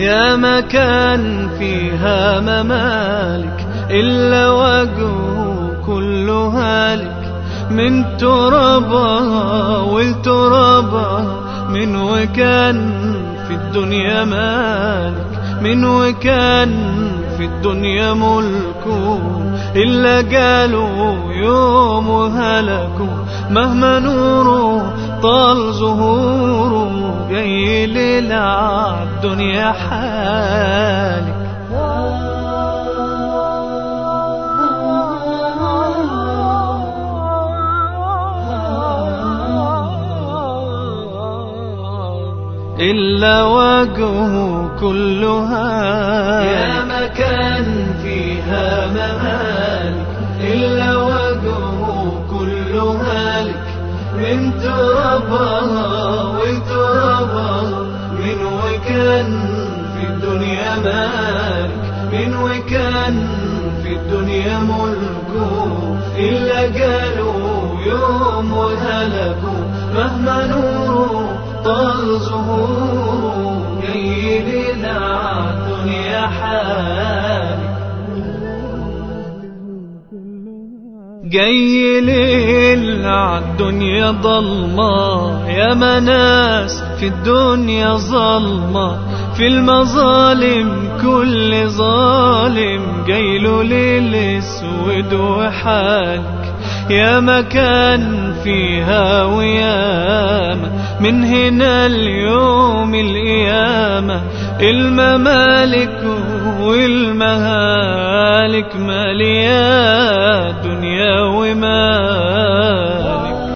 يا مكان فيها ممالك إلا وجهه كل هالك. من ترابها والترابها من وكان في الدنيا مالك. من وكان في الدنيا ملكه إلا قالوا يوم هلكوا. مهما نوره طال ظهوره جاي ليلة عالدنيا حالك. إلا وجهه كلها. يا مكان فيها ممالك إلا وجهه كل هالك من ترابها وترابها مالك من وكان في الدنيا ملكه إلا قالوا يوم وهلكوا. مهما نوره طال ظهوره جاي لنا الدنيا حالك جاي ليل عالدنيا ضلمة يا مناس في الدنيا ظلمة. في المظالم كل ظالم. جايله ليل اسود يا مكان فيها وياما. من هنا اليوم القيامة الممالك والمهالك مليانة.